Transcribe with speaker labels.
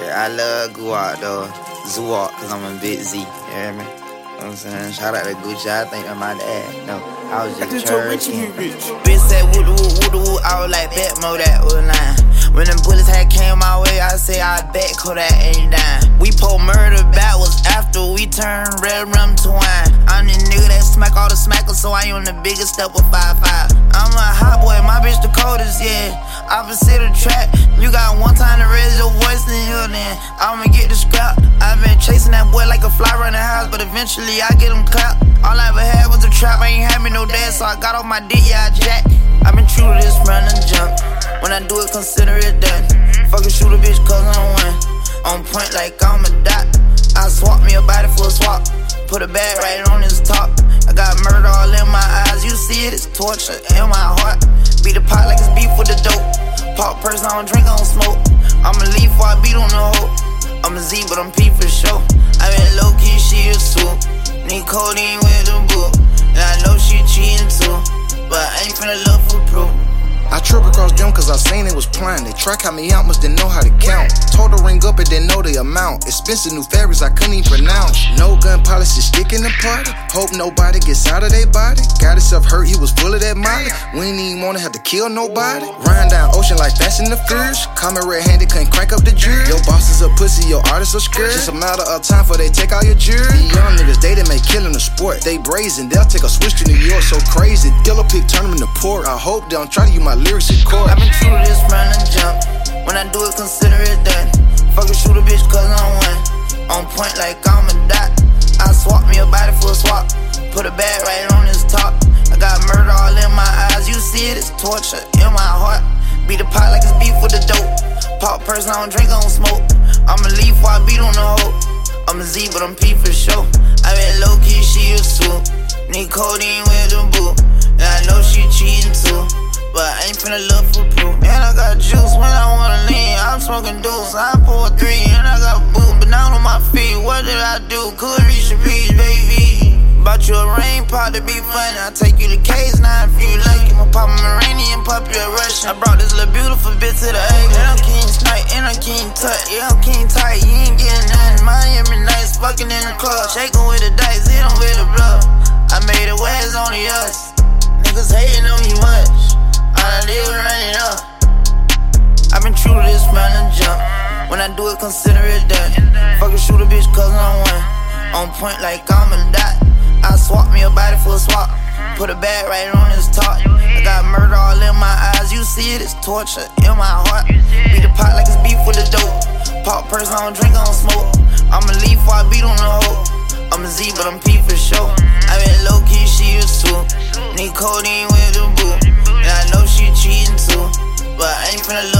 Speaker 1: Shit, I love Guap though. Zuwalk, cause I'm a big Z. You hear me? You know what I'm saying? Shout out to Gucci, I think I'm my dad. No, I was just churching. Bitch said woo woo woo woo, I was like bet mo that was line. When them bullets had came my way, I say I bet Kodak ain't dying. We pull murder backwards after we turn red rum to wine. I'm the nigga that smack all the smackers, so I on the biggest step with 5-5. I'm a hot boy, my bitch the coldest, yeah. Opposite the track, you got one time to raise your voice in here, then I'ma get the scrap. I've been chasing that boy like a fly around the house, but eventually I get him clapped. All I ever had was a trap, I ain't had me no dad, so I got off my dick, yeah, I jack. I've been true to this run and jump. When I do it, consider it done. Fucking shoot a bitch cause I'm one. On point like I'm a dot. I swap me a body for a swap. Put a bag right on his top. I got murder all in my eyes. You see it, it's torture in my heart. Beat the pot like it's beef with the dope. Pop person, I don't drink, I don't smoke. I'ma leave before I beat on the hoe. I'm a Z, but I'm P for sure. I been low key, she a suit. Need codeine with the book. And I know she cheating
Speaker 2: cause I seen it was planned. They track how me out, must didn't know how to count. Told her ring up, and didn't know the amount. Expensive new fabrics I couldn't even pronounce. No gun policy sticking the party. Hope nobody gets out of their body. Got himself hurt, he was full of that molly. We ain't even wanna have to kill nobody. Ryan down ocean like Fast and the Furious. Coming red handed, couldn't crank up the jury. Your boss is a pussy, your artist are scared. Just a matter of time for they take all your jewelry. The young niggas, they done make killing a sport. They brazen, they'll take a switch to New York so crazy. Dilla pick, turn them into port. I hope they don't try to use my lyrics in court. I've
Speaker 1: I do it, consider it done. Shoot a bitch cause I'm one. On point like I'm a dot. I swap me a body for a swap. Put a bag right on his top. I got murder all in my eyes. You see it, it's torture in my heart. Beat the pot like it's beef with the dope. Pop I don't drink, I don't smoke. I'ma leave before I beat on the hoe. I'm a Z, but I'm P for sure. I been low key, she a suit. Need codeine with the boot. And I know she cheating too. But I ain't finna look for proof. Smoking deuce. I pour three and I got boot. But now on my feet, what did I do? Could reach the peach, baby. Bought you a rain pot to be funny. I take you to K's now if you lucky. I'ma pop a Iranian, pop you a Russian. I brought this little beautiful bitch to the egg. And I'm King Snipe, and I'm King Tut. Yeah, I'm King Tight. You ain't getting nothing. Miami nice, fucking in the club. Shaking with the dice, When I do it, consider it done. Fuck a shooter, bitch, cause I'm one. On point like I'm a dot. I swap me a body for a swap. Put a bag right on his top. I got murder all in my eyes. You see it, it's torture in my heart. Beat the pot like it's beef with the dope. Pop person, I don't drink, I don't smoke. I'ma leave before I beat on the hoe. I'm a Z, but I'm P for sure. I been low key, she used to. Need codeine with the boo. And I know she cheating too. But I ain't finna look.